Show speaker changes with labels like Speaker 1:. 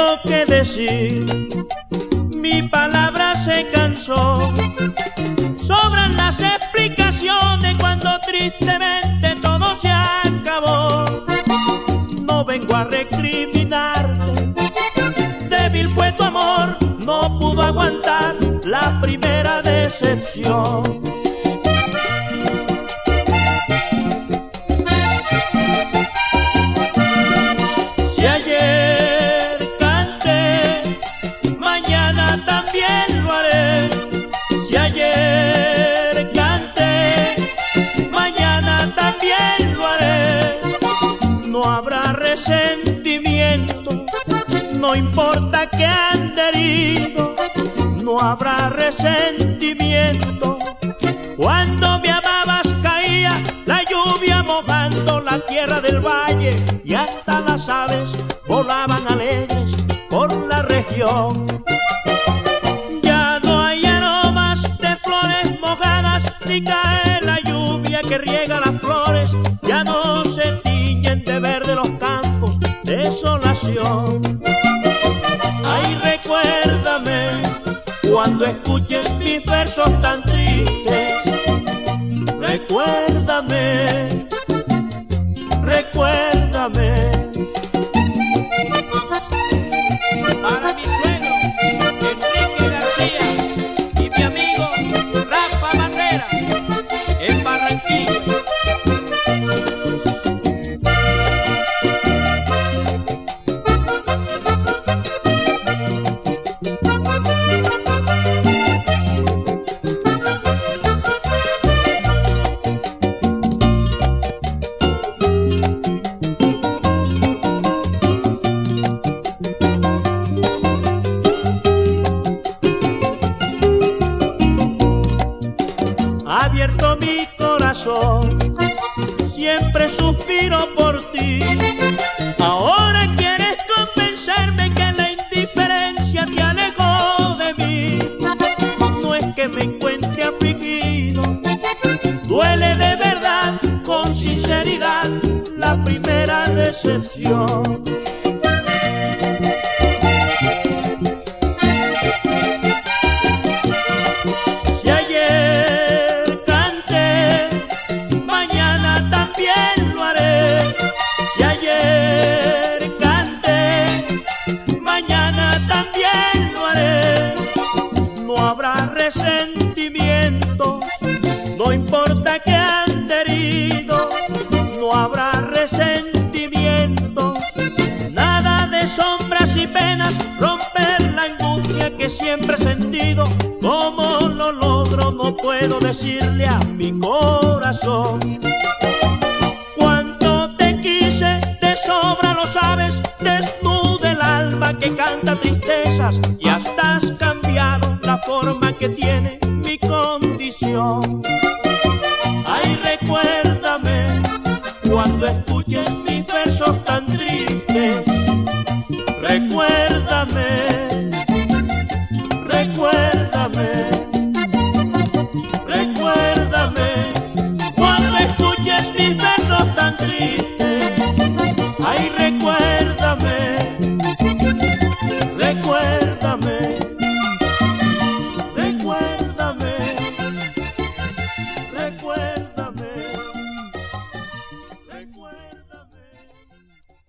Speaker 1: tengo que decir, mi palabra se cansó. Sobran las explicaciones cuando tristemente todo se acabó. No vengo a recriminarte, débil fue tu amor, no pudo aguantar la primera decepción. Lo haré. Si ayer canté, mañana también lo haré. No habrá resentimiento, no importa que ande herido, no habrá resentimiento. Cuando me amabas caía la lluvia mojando la tierra del valle y hasta las aves volaban alegres cae la lluvia que riega las flores. Ya no se tiñen de verde los campos, desolación. Ay, recuérdame cuando escuches mis versos tan tristes. Recuérdame, recuérdame. Abierto mi corazón, siempre suspiro por ti. Ahora quieres convencerme que la indiferencia te alejó de mí. No es que me encuentre afligido, duele de verdad, con sinceridad, la primera decepción. No habrá resentimientos, nada de sombras y penas, romper la angustia que siempre he sentido. ¿Cómo lo logro? No puedo decirle a mi corazón. Cuánto te quise, de sobra lo sabes, desnuda el alma que canta tristezas y hasta has cambiado la forma que tiene mis versos tan tristes. Recuérdame, recuérdame, recuérdame cuando escuches mis versos tan tristes. Ay,